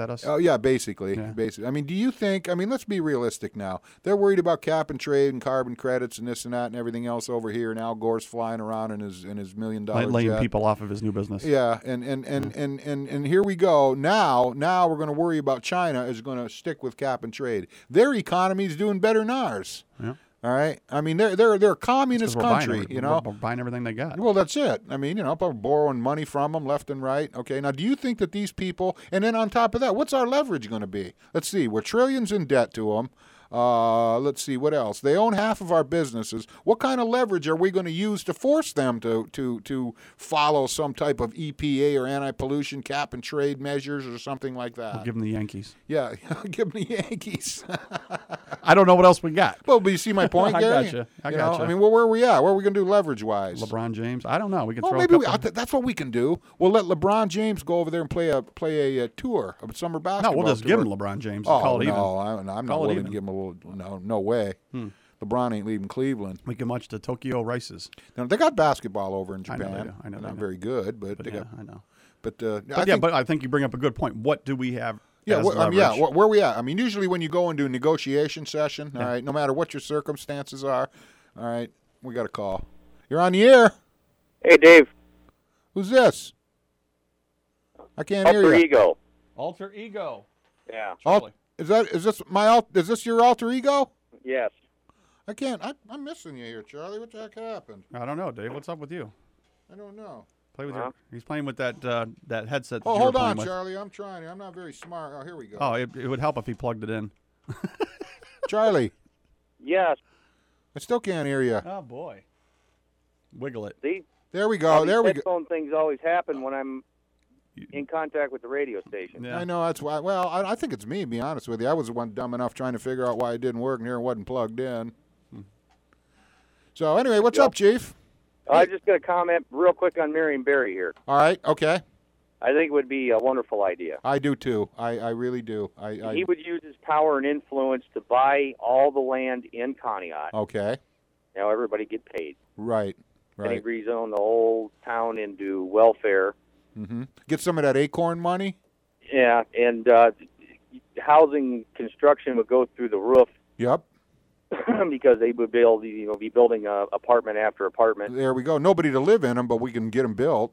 laughed at us. Oh yeah, basically, Yeah. basically. I mean, do you think? I mean, let's be realistic now. They're worried about cap and trade and carbon credits and this and that and everything else over here. And Al Gore's flying around in his in his million dollar Like laying jet. people off of his new business. Yeah, and and, and, and, and and here we go. Now, now we're going to worry about China is going to stick with cap and trade. Their economy is doing better than ours. Yeah. All right. I mean, they're they're they're a communist we're buying country. every- You we're- know. we're buying everything they got. Well, that's it. I mean, you know, we're borrowing money from them left and right. Okay. Now, do you think that these people, and then on top of that, what's our leverage going to be? Let's see. We're trillions in debt to them. Uh, let's see what else. They own half of our businesses. What kind of leverage are we going to use to force them to to to follow some type of EPA or anti-pollution cap and trade measures or something like that? We'll give them the Yankees. yeah, give them the Yankees. I don't know what else we got. well, but you see my point, Gary. I Gary? gotcha. I You know, gotcha. I mean, well, where are we at? Where are we going to do leverage wise? LeBron James. I don't know. We can Well, throw maybe a we, couple. I th- that's what we can do. We'll let LeBron James go over there and play a play a, uh tour, of summer basketball. no, we'll just tour. give him LeBron James. and Oh call it even. no, I, I'm not willing even. to give him a little. No, no way. LeBron ain't leaving Cleveland. We can watch the Tokyo Rices. Now, they got basketball over in Japan. I know Japan. they. I know not do. very good, but, But they yeah, got. I know. But, uh, But I yeah, think, but I think you bring up a good point. What do we have? yeah, as wh- I mean, yeah. wh- Where we at? I mean, usually when you go into a negotiation session, all right, no matter what your circumstances are, all right, we got a call. You're on the air. Hey, Dave. Who's this? I can't hear you. Alter you. ego. Alter ego. Yeah. Al- is that is this my al- is this your alter ego? Yes. I can't. I, I'm missing you here, Charlie. What the heck happened? I don't know, Dave. What's up with you? I don't know. Play with Huh? your. He's playing with that uh, that headset. That Oh, you hold on, with. Charlie. I'm trying. I'm not very smart. Oh, here we go. Oh, it, it would help if he plugged it in. Charlie, Yes. I still can't hear you. Oh boy. Wiggle it. See, There we all go. these There we go. headphone things always happen when I'm in contact with the radio station. Yeah. I know that's why. Well, I, I think it's me. To be honest with you, I was the one dumb enough trying to figure out why it didn't work, and here it wasn't plugged in. Hmm. So anyway, what's Yep. up, Chief? I just got to comment real quick on Marion Barry here. All right. Okay. I think it would be a wonderful idea. I do too. I, I really do. I, I he would use his power and influence to buy all the land in Conneaut. okay. Now everybody get paid. Right. Right. And he Right. rezone the whole town into welfare. Hmm Get some of that acorn money. Yeah, and uh, housing construction would go through the roof Yep. because they would build, you know, be building uh, apartment after apartment. There we go. Nobody to live in them, but we can get them built.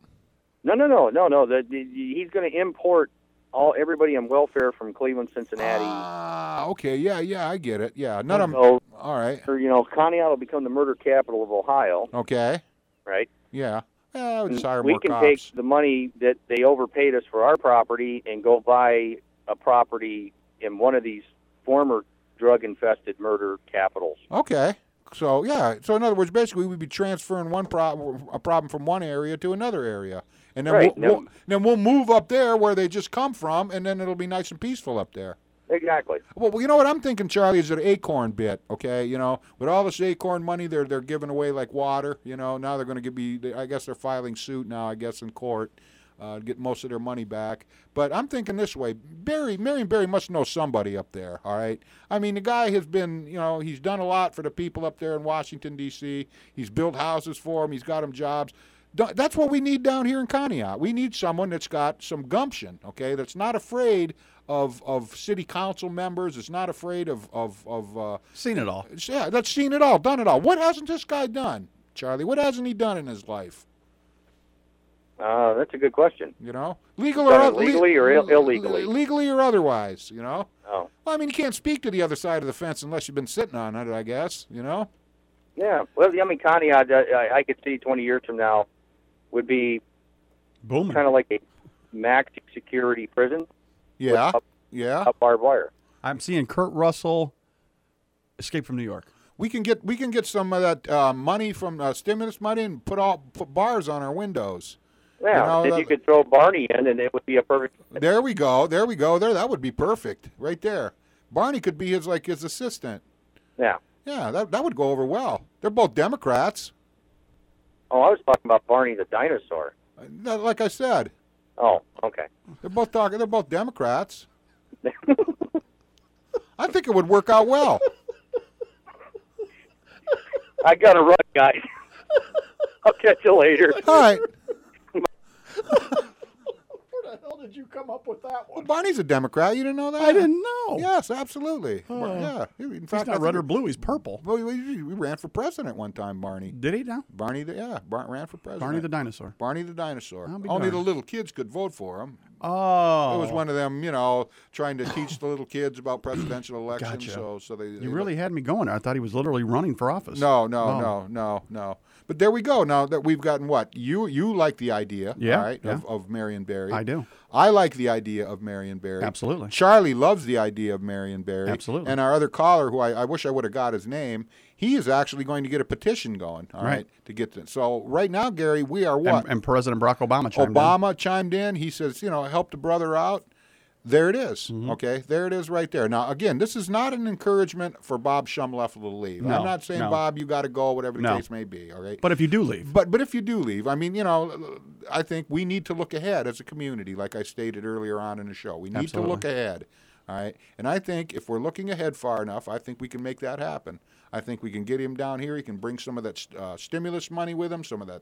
No, no, no, no, no. The, the, he's going to import all everybody on welfare from Cleveland, Cincinnati. Ah, okay. Yeah, yeah, I get it. Yeah, none of them. so, All right. or, you know, Conneaut will become the murder capital of Ohio, Okay. right? Yeah. We'll mm, just hire we more can cops. take the money that they overpaid us for our property and go buy a property in one of these former drug-infested murder capitals. Okay. So yeah. So in other words, basically, we'd be transferring one problem, a problem from one area to another area, and then Right. we'll, we'll then we'll move up there where they just come from, and then it'll be nice and peaceful up there. Exactly. Well, you know what I'm thinking, Charlie, is an acorn bit. Okay, you know, with all this acorn money, they're they're giving away like water. You know, now they're going to give be. I guess they're filing suit now. I guess in court, uh, get most of their money back. But I'm thinking this way: Barry, Marion Barry must know somebody up there. All right. I mean, the guy has been, you know, he's done a lot for the people up there in Washington D.C. He's built houses for them. He's got them jobs. Th- That's what we need down here in Conneaut. We need someone that's got some gumption, okay? That's not afraid of of city council members. Is not afraid of of of. Uh, Seen it all. yeah, that's seen it all, done it all. What hasn't this guy done, Charlie? What hasn't he done in his life? Uh, that's a good question. You know, legal or it legally or Ill- illegally? legally or otherwise. You know. Oh, Well, I mean, you can't speak to the other side of the fence unless you've been sitting on it. I guess. You know. yeah. Well, I mean, Conneaut, uh, I, I could see 20 years from now would be Booming. kind of like a max security prison Yeah. up- Yeah. up barbed wire. I'm seeing Kurt Russell escape from New York. We can get we can get some of that uh, money from uh, stimulus money and put all put bars on our windows. Yeah, know, if that- you could throw Barney in, and it would be a perfect. There we go. There we go. There that would be perfect right there. Barney could be his like his assistant. Yeah. Yeah, that that would go over well. They're both Democrats. Oh, I was talking about Barney the dinosaur. Uh, Like I said, Oh, okay. they're both talking. They're both Democrats. I think it would work out well. I got to run, guys. I'll catch you later. All right. Where the hell did you come up with that Well, one? Barney's a Democrat. You didn't know that? I didn't know. Yes, absolutely. Bar- yeah. In fact, I not red or blue. He's purple. Well, we, we ran for president one time, Barney. Did he now? Barney, the, yeah, Bar- ran for president. Barney the dinosaur. Barney the dinosaur. Only the little kids could vote for him. Oh. It was one of them, you know, trying to teach the little kids about presidential elections. Gotcha. So, so they. You really had me going. I thought he was literally running for office. No, no, Oh. no, no, no. But there we go. Now that we've gotten what you you like the idea, Yeah, right, yeah. of, of Marion Barry. I do. I like the idea of Marion Barry. Absolutely. Charlie loves the idea of Marion Barry. Absolutely. And our other caller, who I, I wish I would have got his name, he is actually going to get a petition going. All right, Right. to get to, so right now, Gary, we are what And, and President Barack Obama chimed in. Obama chimed in. He says, you know, help the brother out. There it is. Mm-hmm. Okay, there it is right there. Now, again, this is not an encouragement for Bob Shumleffel to leave. No, I'm not saying no. Bob, you got to go, whatever the No. case may be. All right. But if you do leave, But but if you do leave, I mean, you know, I think we need to look ahead as a community, like I stated earlier on in the show. We need Absolutely. to look ahead. All right. And I think if we're looking ahead far enough, I think we can make that happen. I think we can get him down here. He can bring some of that uh, stimulus money with him, some of that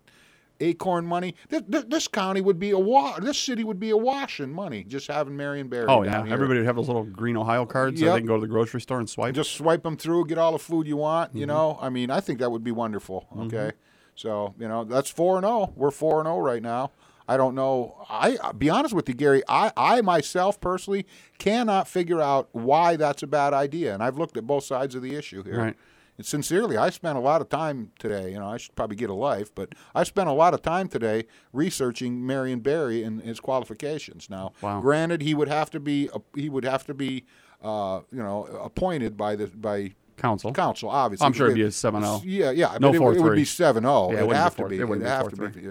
acorn money. This, this, county would be a wa- This city would be awash in money just having Marion Barry. oh down yeah, here. everybody would have those little green Ohio cards so they can go to the grocery store and swipe. Just swipe them through, get all the food you want. Mm-hmm. You know, I mean, I think that would be wonderful. Okay, so you know, that's four and zero. We're four and zero right now. I don't know. I I'll be honest with you, Gary. I I myself personally cannot figure out why that's a bad idea, and I've looked at both sides of the issue here. Right. And sincerely, I spent a lot of time today. You know, I should probably get a life, but I spent a lot of time today researching Marion Barry and his qualifications. Now, Wow. granted, he would have to be he would have to be uh, you know appointed by the by Council. council. Obviously, I'm sure it'd be a 7-0. Yeah, yeah, No it, would- it would 4-3. be seven zero. Yeah, it be have to be. it be have to be.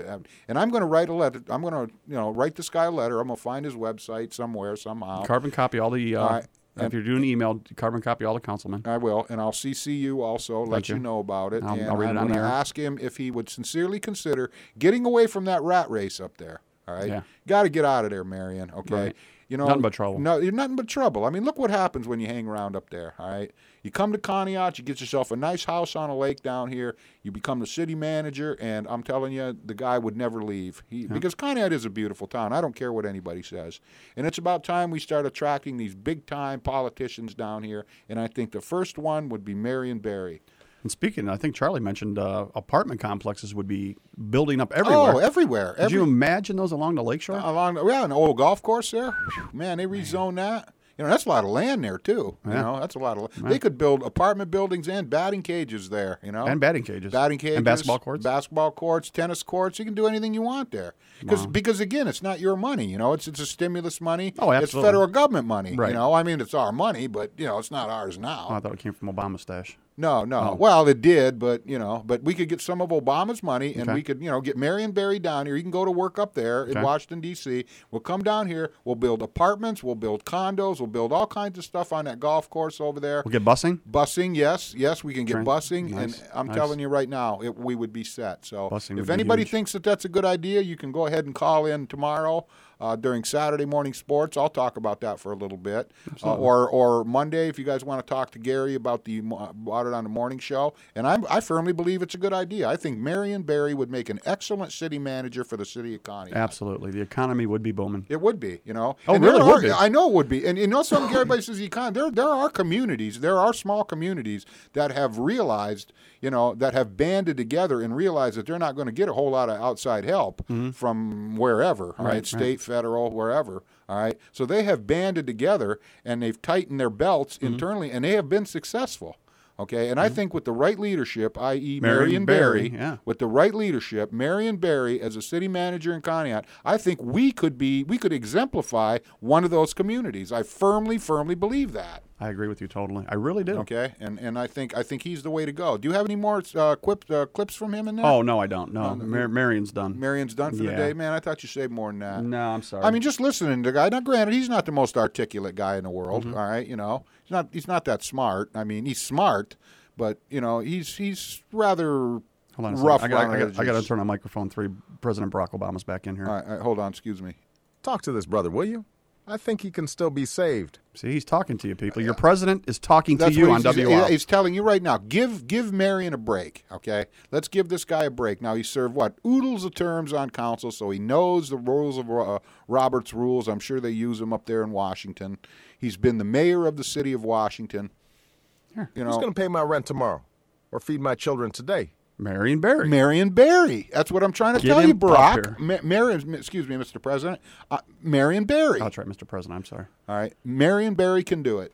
And I'm going to write a letter. I'm going to you know write this guy a letter. I'm going to find his website somewhere somehow. Carbon copy all the. Uh, All if you're doing an email, carbon copy all the councilmen. I will, and I'll CC you also, let you. you. know about it. I'll- and I'll read it I'm on going to the air. ask him if he would sincerely consider getting away from that rat race up there. All right, Yeah. got to get out of there, Marion. Okay, Right. you know, Nothing but trouble. No, you're nothing but trouble. I mean, look what happens when you hang around up there. All right, you come to Conneaut, you get yourself a nice house on a lake down here. You become the city manager, and I'm telling you, the guy would never leave. He, Because Conneaut is a beautiful town. I don't care what anybody says, and it's about time we start attracting these big time politicians down here. And I think the first one would be Marion Barry. And speaking, I think Charlie mentioned uh, apartment complexes would be building up everywhere. Oh, everywhere. Could Every, you imagine those along the lakeshore? along the, yeah, an old golf course there. Man, they rezoned that. You know, that's a lot of land there too. You Yeah. know, that's a lot of. They could build apartment buildings and batting cages there. You know, and batting cages. batting cages, And basketball courts. basketball courts, tennis courts. You can do anything you want there. Because because again, it's not your money. You know, it's it's a stimulus money. Oh, absolutely. It's federal government money. Right. You know, I mean, it's our money, but you know, it's not ours now. oh, I thought it came from Obama's stash. No, no. Oh. Well, it did, but you know, but we could get some of Obama's money, and Okay. we could, you know, get Marion Barry down here. He can go to work up there in Washington D.C. We'll come down here. We'll build apartments. We'll build condos. We'll build all kinds of stuff on that golf course over there. We'll get busing. Busing, yes, yes, we can get busing, nice, and I'm nice. telling you right now, it, we would be set. So, Busing if anybody thinks that that's a good idea, you can go ahead and call in tomorrow uh, during Saturday morning sports. I'll talk about that for a little bit, uh, or or Monday if you guys want to talk to Gary about the mo- about it on the morning show. And I I firmly believe it's a good idea. I think Marion Barry would make an excellent city manager for the city of Conneaut. Absolutely. The economy would be booming. It would be, you know. Oh, and really there would be. I know it would be. And you know something, Gary Everybody says the economy. There, there are communities, there are small communities that have realized, you know, that have banded together and realized that they're not going to get a whole lot of outside help from wherever, Mm-hmm. Right, right. state, federal, wherever. All right. So they have banded together and they've tightened their belts Mm-hmm. internally and they have been successful. Okay, and I mm-hmm. think with the right leadership, i.e., Marion Marion Barry, Barry, yeah. with the right leadership, Marion Barry as a city manager in Conneaut, I think we could be we could exemplify one of those communities. I firmly, firmly believe that. I agree with you totally. I really do. Okay, and and I think I think he's the way to go. Do you have any more uh, quip, uh, clips from him in there? Oh no, I don't. No, Mar- Marion's done. Marion's done for the day, man. I thought you saved more than that. no, I'm sorry. I mean, just listening to the guy. Now, granted, he's not the most articulate guy in the world. Mm-hmm. all right, you know, he's not. He's not that smart. I mean, he's smart, but you know, he's he's rather hold on. Rough I got, I, got, I got to turn on microphone three. President Barack Obama's back in here. All right, all right, hold on. Excuse me. Talk to this brother, will you? I think he can still be saved. See, he's talking to you, people. Your president is talking to That's you what on he's, WL. he's telling you right now. Give give Marion a break, okay? Let's give this guy a break. Now he served what oodles of terms on council, so he knows the rules of uh, Robert's rules. I'm sure they use them up there in Washington. He's been the mayor of the city of Washington. You Who's know, going to pay my rent tomorrow or feed my children today? Marion Barry. Marion Barry. That's what I'm trying to Get tell you, here. Ma- Marion, excuse me, Mr. President. Uh, Marion Barry. That's right, Mr. President. I'm sorry. All right, Marion Barry can do it.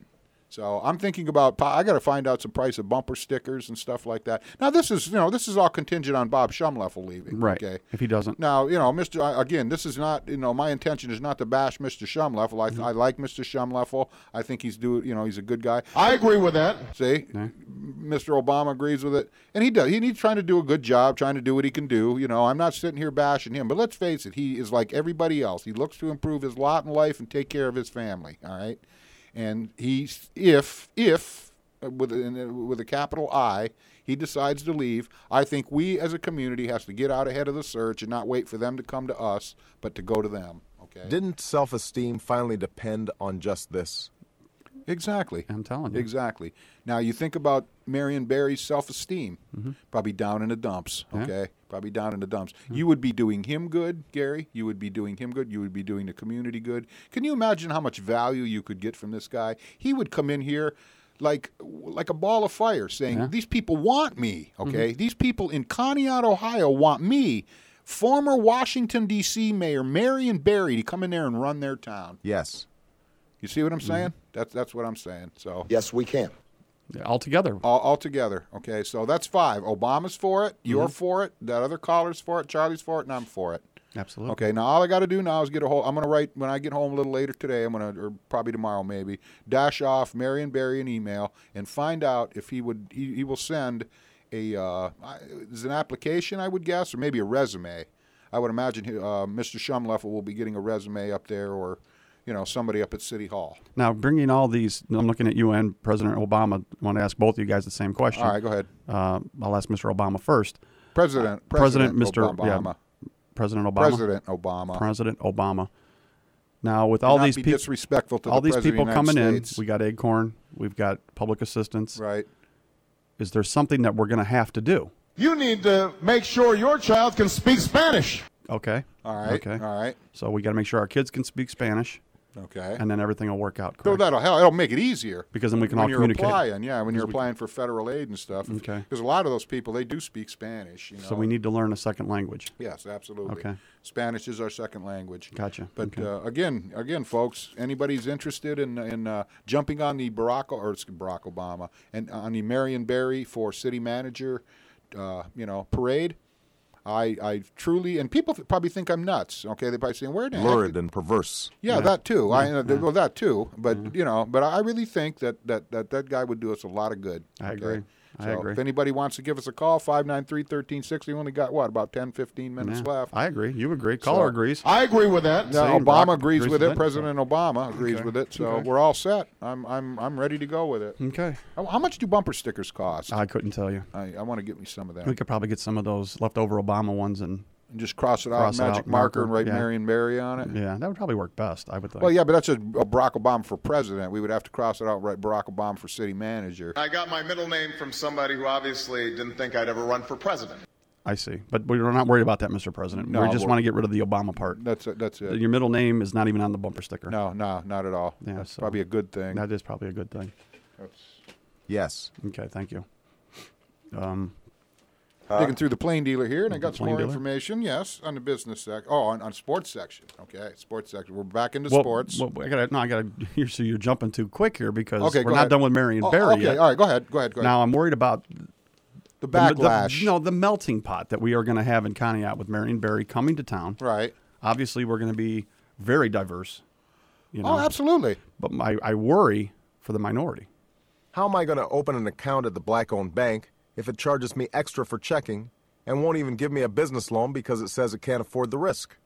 So I'm thinking about. I got to find out some price of bumper stickers and stuff like that. Now this is you know this is all contingent on Bob Shumleffel leaving. Right. Okay. If he doesn't. Now you know, Mr. I- Again, this is not you know my intention is not to bash Mr. Shumleffel. I, Mm-hmm. I like Mr. Shumleffel. I think he's do you know he's a good guy. I agree with that. See, Mr. Obama agrees with it, and he does. He, he's trying to do a good job, trying to do what he can do. You know, I'm not sitting here bashing him, but let's face it, he is like everybody else. He looks to improve his lot in life and take care of his family. All right, and he's if if with a, with a capital I. He decides to leave. I think we as a community has to get out ahead of the search and not wait for them to come to us, but to go to them. Okay. Didn't self esteem finally depend on just this? Exactly. I'm telling you. Exactly. Now you think about Marion Barry's self-esteem, probably down in the dumps. Mm-hmm. Yeah. Okay, probably down in the dumps. You would be doing him good, Gary. You would be doing him good. You would be doing the community good. Can you imagine how much value you could get from this guy? He would come in here. Like, like a ball of fire, saying Yeah. Mm-hmm. these people want me. Okay, these people in Conneaut, Ohio, want me, former Washington D.C. Mayor Marion Barry, to come in there and run their town. Yes. You see what I'm Mm-hmm. Saying? That's that's what I'm saying. So Yes, we can. Yeah, Altogether. all, all together. Okay, so that's five. Obama's for it. You're Mm-hmm. for it. That other caller's for it. Charlie's for it, and I'm for it. Absolutely. Okay, now all I got to do now is get a hold. I'm going to write when I get home a little later today. I'm going to, or probably tomorrow maybe, dash off Marion Barry an email and find out if he would. He, he will send a uh, I- is an application, I would guess, or maybe a resume. I would imagine uh, Mr. Shumleffel will be getting a resume up there, or you know somebody up at City Hall. Now, bringing all these, I'm looking at you and President Obama. I want to ask both of you guys the same question. All right, go ahead, Uh, I'll ask Mr. Obama first. President. President, President, Mr. yeah, Obama. President Obama. President Obama. President Obama. Now, with all these be people, disrespectful to all the these President people of the coming United in, States. we got Acorn, we've got public assistance. right. Is there something that we're going to have to do? You need to make sure your child can speak Spanish. Okay. All right. Okay. All right. So we got to make sure our kids can speak Spanish, Okay. and then everything will work out. so that'll help. it'll make it easier Because then we can when all you're communicate. applying. Yeah, when you're applying for federal aid and stuff. Okay. Because a lot of those people they do speak Spanish. You know. So we need to learn a second language. Yes, absolutely. Okay. Spanish is our second language. Gotcha. But Okay. uh, again, again, folks, anybody's interested in in uh, jumping on the Barack or Barack Obama and on the Marion Barry for city manager, uh, you know, parade. I, I truly and people th- probably think I'm nuts. Okay, they probably saying where the heck Lurid and perverse. Yeah, that too. I uh, well that too. But you know, but I really think that, that that that guy would do us a lot of good. I okay? agree. I so agree. if anybody wants to give us a call, 593-1360, we only got what about 10, 15 minutes Yeah. left. I agree. You agree. Caller So- agrees. I agree with that. Yeah, Same. Obama Barack agrees agrees with with it. it. President Obama agrees Okay. with it. So Okay. we're all set. I'm I'm I'm ready to go with it. Okay. How, how much do bumper stickers cost? I couldn't tell you. I, I want to get me some of that. We could probably get some of those leftover Obama ones, and And just cross it out, Cross it magic out, marker, marker, and write yeah. Marion Barry on it. yeah, that would probably work best. I would think. Well, yeah, but that's a, a Barack Obama for president. We would have to cross it out, write Barack Obama for city manager. I got my middle name from somebody who obviously didn't think I'd ever run for president. I see. But we're not worried about that, Mr. President. No, we just want to get rid of the Obama part. That's it. That's it. Your middle name is not even on the bumper sticker. No, no, not at all. Yeah, That's so- probably a good thing. That is probably a good thing. Yes. Okay, thank you. Um, Uh, Digging through the plain dealer here, and I got some more dealer? information. Yes, on the business sec. Oh, on, on sports section. Okay, sports section. We're back into well, sports. well, I gotta, no, I got to. You're, so you're jumping too quick here because okay, we're not ahead. done with Marion Oh, Barry Okay, yet. all right. Go ahead. Go ahead. Go ahead. Now I'm worried about the the- backlash. The, no, the melting pot that we are going to have in Conneaut with Marion Barry coming to town. Right. Obviously, we're going to be very diverse. You oh, know, Oh, absolutely. but my, I worry for the minority. How am I going to open an account at the black owned bank if it charges me extra for checking and won't even give me a business loan because it says it can't afford the risk?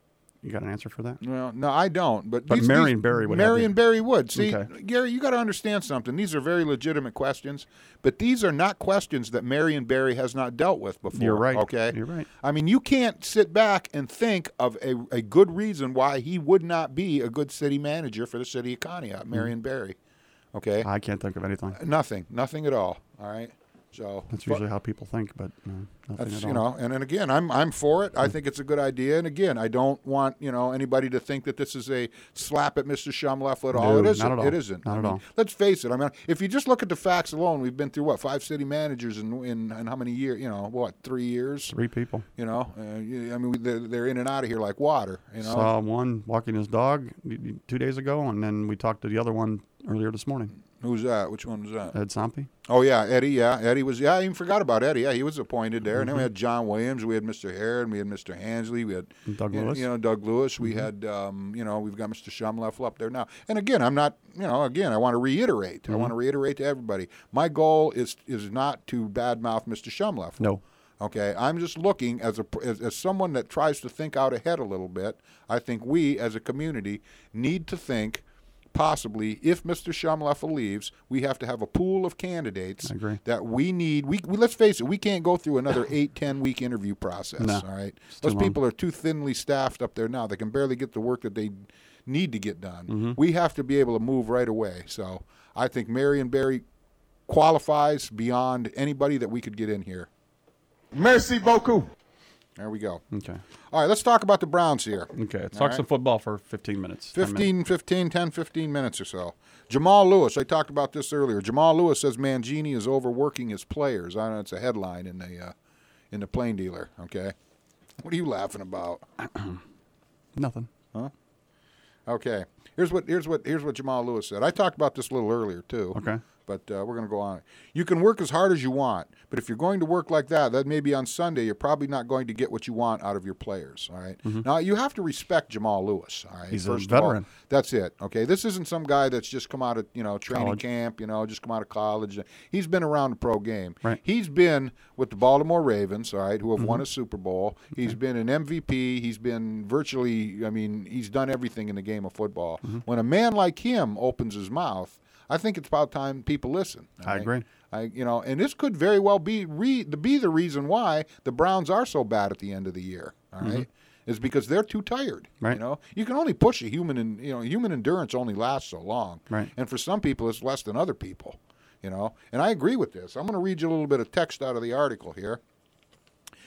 You got an answer for that? Well, no, I don't. But But these- Marion these- Barry would have Marion Barry would. See, Okay. Gary, you got to understand something. These are very legitimate questions, but these are not questions that Marion Barry has not dealt with before. You're right. Okay, You're right. I mean, you can't sit back and think of a, a good reason why he would not be a good city manager for the city of Conneaut, Marion mm. Barry. Okay, I can't think of anything. nothing, nothing at all. All right. So That's but- usually how people think, but no, nothing that's at all. you know, and, and again, I'm I'm for it. I think it's a good idea. And again, I don't want you know anybody to think that this is a slap at Mr. Shumleffel at all. No, It not isn't. at all. It isn't. Not I at mean, all. Let's face it. I mean, if you just look at the facts alone, we've been through what five city managers in in, in how many years? You know, what three years? Three people. You know, uh, I mean, they're, they're in and out of here like water. You know, Saw one walking his dog two days ago, and then we talked to the other one earlier this morning. Who's that? Which one was that? Ed Sampi. Oh yeah, Eddie. Yeah, Eddie was. Yeah, I even forgot about Eddie. Yeah, he was appointed there. And Mm-hmm. then we had John Williams. We had Mr. Heron. We had Mr. Hansley. We had Doug you know- Lewis. Mm-hmm. You know, Doug Lewis. We had. Um, you know, we've got Mr. Shumleffel up there now. And again, I'm not. You know, again, I want to reiterate. Mm-hmm. I want to reiterate to everybody. My goal is is not to badmouth Mr. Shumleffel. No. Okay, I'm just looking as a as, as someone that tries to think out ahead a little bit. I think we as a community need to think possibly if Mr. Shumleffel leaves, we have to have a pool of candidates I agree. that we need. We, we let's face it, we can't go through another eight ten week interview process. No, all right, it's too those long. people are too thinly staffed up there now. They can barely get the work that they need to get done. Mm-hmm. We have to be able to move right away. So I think Marion Barry qualifies beyond anybody that we could get in here. Merci beaucoup. There we go. Okay. All right, let's talk about the Browns here. Okay. Let's All talk right. some football for 15 minutes. 10 minutes. 15, 15, 10, 15 minutes or so. Jamal Lewis, I talked about this earlier. Jamal Lewis says Mangini is overworking his players. I know it's a headline in the uh, in the Plain Dealer. Okay, what are you laughing about? Nothing. Huh? Okay, here's what here's what here's what Jamal Lewis said. I talked about this a little earlier too. Okay. But uh, we're going to go on. You can work as hard as you want, but if you're going to work like that, that maybe on Sunday you're probably not going to get what you want out of your players. All right? Now you have to respect Jamal Lewis. All right. Mm-hmm. He's a First all. veteran. that's it. Okay. This isn't some guy that's just come out of you know training College. camp. You know, just come out of college. He's been around the pro game. Right. He's been with the Baltimore Ravens. All right, who have Mm-hmm. won a Super Bowl. He's been an MVP. He's been virtually. I mean, he's done everything in the game of football. Mm-hmm. When a man like him opens his mouth. I think it's about time people listen. all I agree. I, you know, and this could very well be re, be the reason why the Browns are so bad at the end of the year. All right, is because they're too tired. Mm-hmm. Right. You know, you can only push a human, and you know, human endurance only lasts so long. Right. And for some people, it's less than other people. You know, and I agree with this. I'm going to read you a little bit of text out of the article here.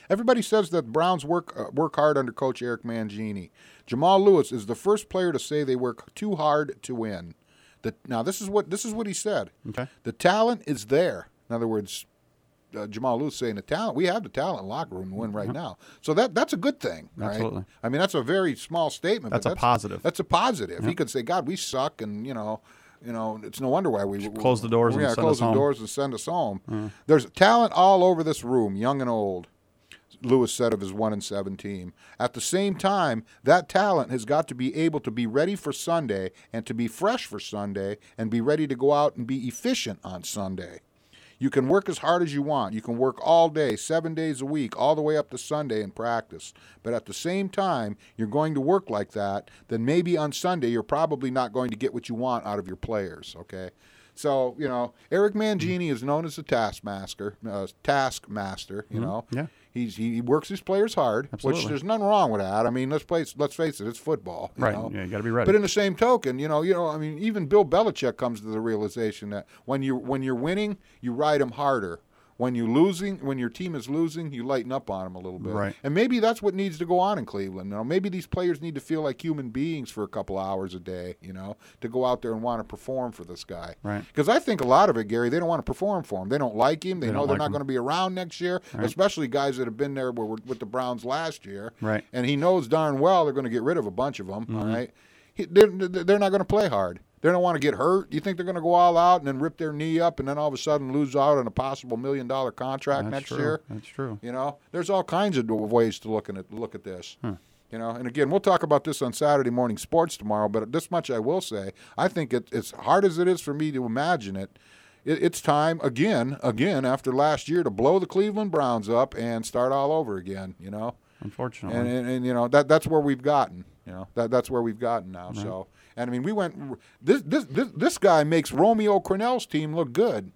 Everybody says that Browns work uh, work hard under Coach Eric Mangini. Jamal Lewis is the first player to say they work too hard to win. The, now this is what this is what he said. Okay. The talent is there. In other words, uh, Jamal Lewis saying the talent. We have the talent locker room to win right now. So that that's a good thing. right? Absolutely. I mean, that's a very small statement. That's but a positive. That's a positive. He could say, "God, we suck," and you know, you know, it's no wonder why we close the doors and Yeah, close the home. doors and send us home. There's talent all over this room, young and old. Lewis said of his one and seven team. At the same time, that talent has got to be able to be ready for Sunday and to be fresh for Sunday and be ready to go out and be efficient on Sunday. You can work as hard as you want. You can work all day, seven days a week, all the way up to Sunday in practice. But at the same time, you're going to work like that, then maybe on Sunday you're probably not going to get what you want out of your players, okay? So, you know, Eric Mangini is known as a taskmaster, uh, taskmaster, you know. Mm-hmm. Yeah. He's, he works his players hard, which there's nothing wrong with that. I mean, let's place, let's face it, it's football. you Right. know? Yeah, you gotta be ready. But in the same token, you know, you know, I mean, even Bill Belichick comes to the realization that when you when you're winning, you ride them harder. When you're losing, when your team is losing, you lighten up on them a little bit. Right. And maybe that's what needs to go on in Cleveland. You know, maybe these players need to feel like human beings for a couple hours a day. You know, to go out there and want to perform for this guy. Right. Because I think a lot of it, Gary, they don't want to perform for him. They don't like him. They, They know they're like not going to be around next year, especially guys that have been there with, with the Browns last year. Right. And he knows darn well they're going to get rid of a bunch of them. Mm-hmm. all right. He, they're, they're not going to play hard. They don't want to get hurt. You think they're going to go all out and then rip their knee up and then all of a sudden lose out on a possible million dollar contract That's next true. year? That's true. You know, there's all kinds of ways to look at look at this. Hmm. You know, and again, we'll talk about this on Saturday morning sports tomorrow. But this much I will say: I think it, as hard as it is for me to imagine it, it, it's time again, again after last year to blow the Cleveland Browns up and start all over again. You know, Unfortunately. and, and, and you know that that's where we've gotten. You know that that's where we've gotten now. So, and I mean, we went. This this this this guy makes Romeo Crennel's team look good.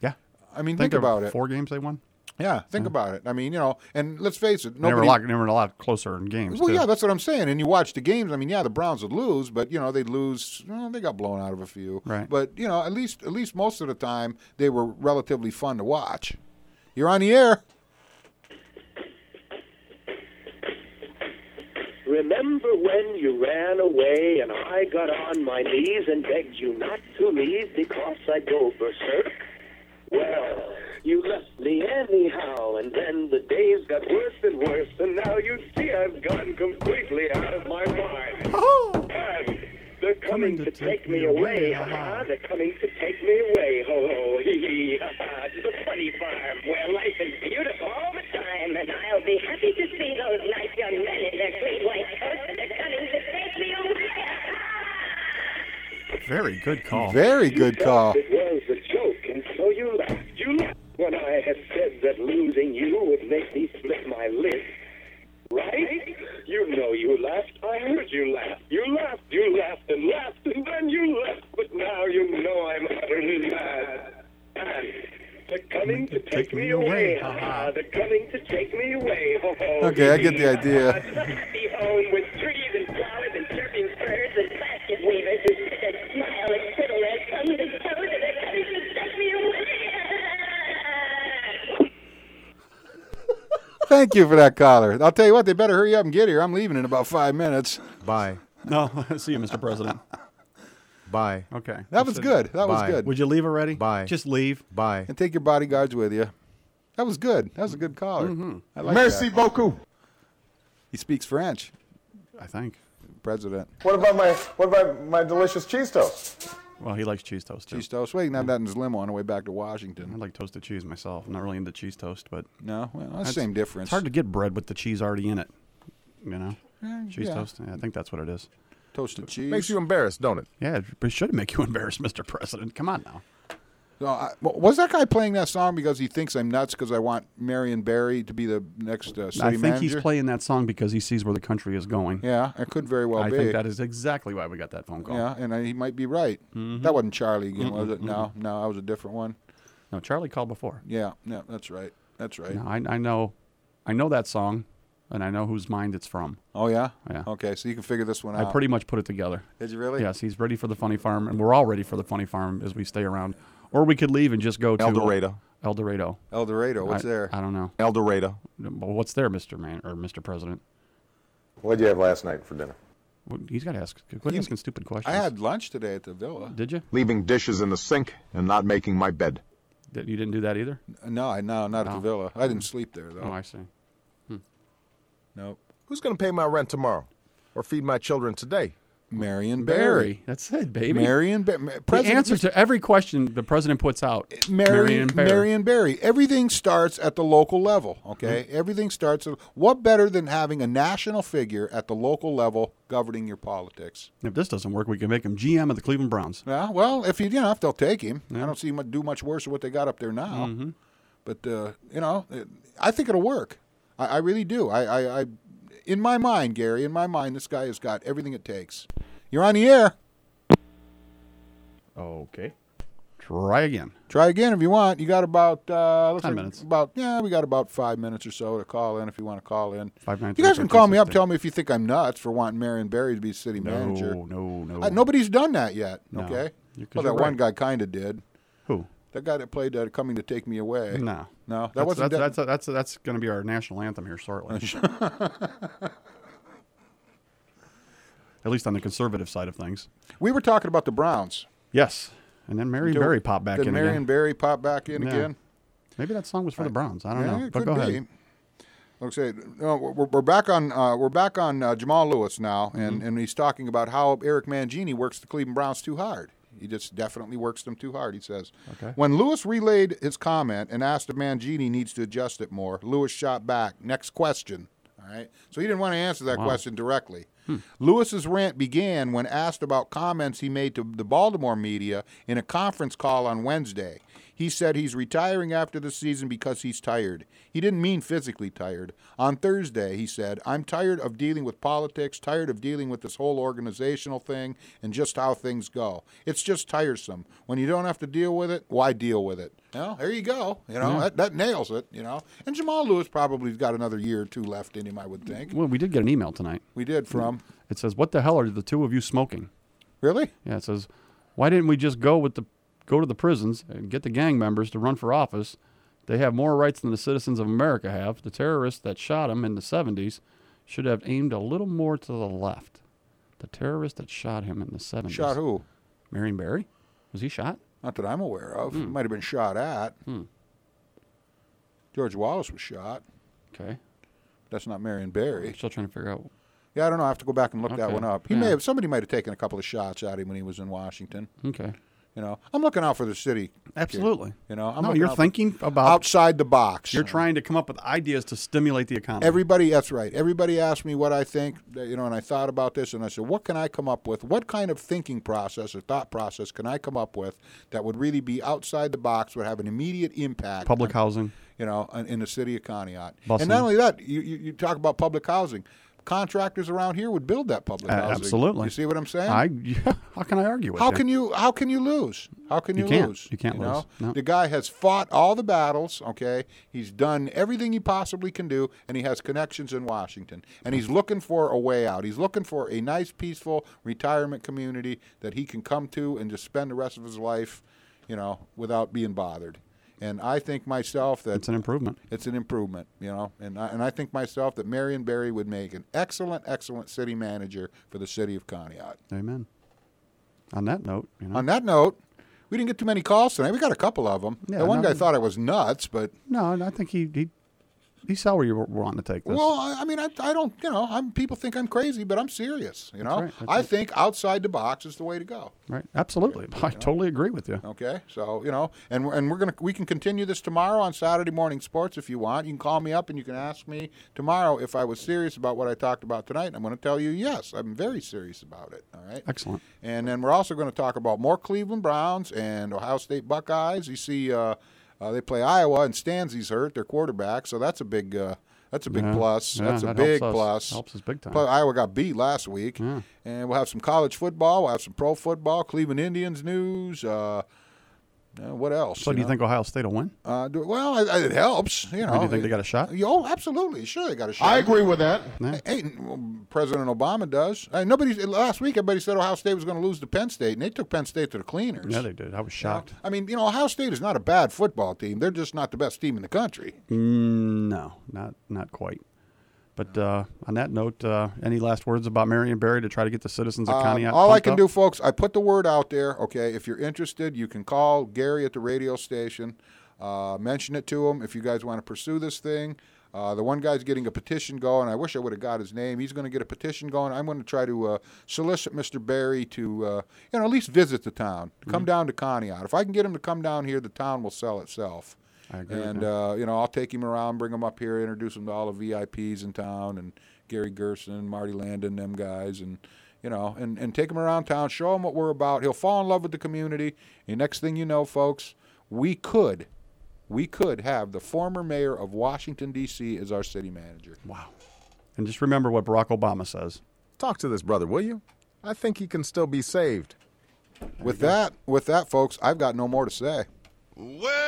Yeah. I mean, think, of about it. Four games they won. Yeah, think about it. I mean, you know, and let's face it, They were a nobody. lot. They were a lot closer in games. well, too. yeah, that's what I'm saying. And you watch the games. I mean, yeah, the Browns would lose, but you know they'd lose. Well, they got blown out of a few. Right. But you know, at least at least most of the time they were relatively fun to watch. You're on the air. Remember when you ran away and I got on my knees and begged you not to leave because I'd go berserk? Well, you left me anyhow, and then the days got worse and worse, and now you see I've gone completely out of my mind. Oh. And they're coming to take me away, ha-ha. They're coming to take me away, ho-ho, hee-hee, ha-ha, to the funny farm where life is beautiful all the time, and I'll be happy to see those nice young men in their great white coats, they're coming to take me away, ha-ha. Very good call. Very good call. It was a joke, and so you laughed. You laughed when I had said that losing you would make me split my lip. Right? You know you laughed. I heard you laugh. You laughed, you laughed, and laughed, and then you left. But now you know I'm utterly mad. And they're coming to take me away, ha ha. They're coming to take me away, ho ho. Okay, I get the idea. To the happy home with trees and flowers and chirping birds and basket weavers who sit and smile and twiddle their tongues and toes and they're coming to take me away. Thank you for that caller. I'll tell you what, they better hurry up and get here. I'm leaving in about five minutes. Bye. No, see you, Mr. President. Bye. Okay. That was good. That was good. Would you leave already? Bye. Just leave. Bye. And take your bodyguards with you. That was good. That was a good caller. Mm-hmm. I like Merci that. beaucoup. He speaks French, I think. president. What about my what about my delicious cheese toast? Well, he likes cheese toast too. Cheese toast. Well, you can have that in his limo on the way back to Washington. I like toasted cheese myself. I'm not really into cheese toast, but No, well, that's the same difference. it's hard to get bread with the cheese already in it. You know, cheese yeah. toast. Yeah, I think that's what it is. Toasted cheese. Makes you embarrassed, don't it? Yeah, it should make you embarrassed, Mr. President. Come on now. So, I, was that guy playing that song because he thinks I'm nuts because I want Marion Barry to be the next uh, city I think manager? he's playing that song because he sees where the country is going. Yeah, it could very well I be. think that is exactly why we got that phone call. yeah, and I, he might be right. Mm-hmm. That wasn't Charlie again, was it? No, no, that was a different one. No, Charlie called before. Yeah, yeah, that's right. That's right. No, I, I know, I know that song, and I know whose mind it's from. Oh yeah. Yeah. Okay, so you can figure this one out. I pretty much put it together. Did you really? Yes, he's ready for the funny farm, and we're all ready for the funny farm as we stay around. Or we could leave and just go to El uh, Dorado. El Dorado. El Dorado. What's I, there? I don't know. El Dorado. Well, what's there, Mister Man or Mister President? What'd you have last night for dinner? Well, He's got to ask. Quit asking stupid questions. I had lunch today at the villa. Did you? Leaving dishes in the sink and not making my bed. Did, you didn't do that either. No, I no, not at the villa. I didn't sleep there though. Oh, I see. Hmm. nope. Who's going to pay my rent tomorrow? Or feed my children today? Marion Barry. Barry. That's it, baby. Marion Barry. The President answer to every question the president puts out. Marion, Barry. Marion Barry. Everything starts at the local level, okay? Mm-hmm. Everything starts at what better than having a national figure at the local level governing your politics? If this doesn't work, we can make him GM of the Cleveland Browns. Yeah, well, if you, you know, if they'll take him, I don't see him do much worse than what they got up there now. Mm-hmm. But uh, you know, it, I think it'll work. I, I really do. I, I, I, in my mind, Gary, in my mind, this guy has got everything it takes. You're on the air. Okay. Try again. Try again if you want. You got about uh, let's Ten see, minutes. About yeah, we got about five minutes or so to call in if you want to call in. Five minutes. You guys can call me up, tell me if you think I'm nuts for wanting Marion Barry to be city No, manager. no, no. Uh, nobody's done that yet. No. Okay. Well, that you're one guy kind of did. That guy that played uh, "Coming to Take Me Away." No. no, that That's, wasn't. that's, that's, that's, that's going to be our national anthem here shortly. At least on the conservative side of things. we were talking about the Browns. Yes. And then Mary Did- Barry popped back in Marion again. Barry pop back in Yeah. again? Maybe that song was for the Browns. I don't yeah, know. But could go be. ahead. Like I said, no, we're, we're back on uh, we're back on uh, Jamal Lewis now, Mm-hmm. and, and he's talking about how Eric Mangini works the Cleveland Browns too hard. He just definitely works them too hard. He says. Okay. When Lewis relayed his comment and asked if Mangini needs to adjust it more, Lewis shot back. Next question. All right. So he didn't want to answer that Wow. question directly. Hmm. Lewis's rant began when asked about comments he made to the Baltimore media in a conference call on Wednesday. He said he's retiring after the season because he's tired. He didn't mean physically tired. On Thursday, he said, I'm tired of dealing with politics, tired of dealing with this whole organizational thing and just how things go. It's just tiresome. When you don't have to deal with it, why deal with it? Well, there you go. You know, that, that nails it, you know. And Jamal Lewis probably's got another year or two left in him, I would think. Well, we did get an email tonight. We did from. It says, "What the hell are the two of you smoking?" Really? Yeah, it says, "Why didn't we just go with the go to the prisons and get the gang members to run for office? They have more rights than the citizens of America have. The terrorists that shot him in the 70s should have aimed a little more to the left. The terrorist that shot him in the 70s. Shot who? Marion Barry? Was he shot? Not that I'm aware of. Hmm. Might have been shot at. George Wallace was shot. Okay. That's not Marion Barry. I'm still trying to figure out. Yeah, I don't know. I have to go back and look that one up. He Yeah. may have somebody might have taken a couple of shots at him when he was in Washington. Okay. You know, I'm looking out for the city. Absolutely. You know, I'm no, you're out for- thinking about. outside the box. You're trying to come up with ideas to stimulate the economy. Everybody, that's right. Everybody asked me what I think, you know, and I thought about this, and I said, what can I come up with? What kind of thinking process or thought process can I come up with that would really be outside the box, would have an immediate impact? Public on- housing. you know, in, in the city of Conneaut. Busing. And not only that, you, you, you talk about public housing. Contractors around here would build that public housing. absolutely. You see what I'm saying? I. Yeah, how can I argue with how you? can you how can you lose? How can you, You can't. lose? You can't know? lose. No. The guy has fought all the battles, okay? He's done everything he possibly can do and he has connections in Washington. And he's looking for a way out. He's looking for a nice peaceful retirement community that he can come to and just spend the rest of his life, you know, without being bothered. And I think myself that It's an improvement. it's an improvement, you know. And I, and I think myself that Marion Barry would make an excellent, excellent city manager for the city of Conneaut. Amen. On that note, you know. On that note, we didn't get too many calls tonight. We got a couple of them. Yeah, the one no- guy thought I was nuts, but no, I think he he he saw where you were wanting to take this. well, I, I mean, I, I don't, you know, I'm people think I'm crazy, but I'm serious. You know, right, I right. think outside the box is the way to go. right? Absolutely. I totally agree with you. Okay, so you know, and we're- and we're gonna we can continue this tomorrow on Saturday morning sports if you want. You can call me up and you can ask me tomorrow if I was serious about what I talked about tonight. And I'm going to tell you yes, I'm very serious about it. All right. Excellent. And then we're also going to talk about more Cleveland Browns and Ohio State Buckeyes. You see, uh, uh, they play Iowa and Stanzi's hurt, their quarterback, so that's a big. Uh, that's a big Yeah. plus. Yeah, that's a that big helps plus. Helps us big time. Plus, Iowa got beat last week, Yeah. and we'll have some college football. We'll have some pro football, Cleveland Indians news. Uh, uh, what else? So do you know? think Ohio State will win? Uh, do- well, I, I, it helps. You know, do you think they got a shot? Oh, absolutely. Sure, they got a shot. I agree with that. Yeah. Hey, well, President Obama does. Uh, nobody last week. Everybody said Ohio State was going to lose to Penn State, and they took Penn State to the cleaners. Yeah, they did. I was shocked. I mean, you know, Ohio State is not a bad football team. They're just not the best team in the country. Mm, no, not not quite. But uh, on that note, uh, any last words about Marion Barry to try to get the citizens of Um, all I can up? do, folks, I put the word out there. Okay, if you're interested, you can call Gary at the radio station. Uh, mention it to him if you guys want to pursue this thing. Uh, the one guy's getting a petition going. I wish I would have got his name. He's going to get a petition going. I'm going to try to uh, solicit Mr. Barry to, uh, you know, at least visit the town, to Mm-hmm. come down to Conneaut. If I can get him to come down here, the town will sell itself. I agree And that. uh, you know, I'll take him around, bring him up here, introduce him to all the VIPs in town, and Gary Gerson, Marty Landon, them guys, and you know, and, and take him around town, show him what we're about. He'll fall in love with the community. And next thing you know, folks, we could, we could have the former mayor of Washington D.C. as our city manager. Wow. And just remember what Barack Obama says. Talk to this brother, will you? I think he can still be saved. With that, with that, folks, I've got no more to say. Well,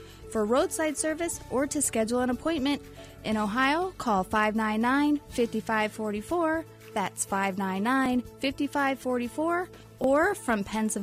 For roadside service or to schedule an appointment in Ohio, call 599 5544. That's 599 5544. Or from Pennsylvania,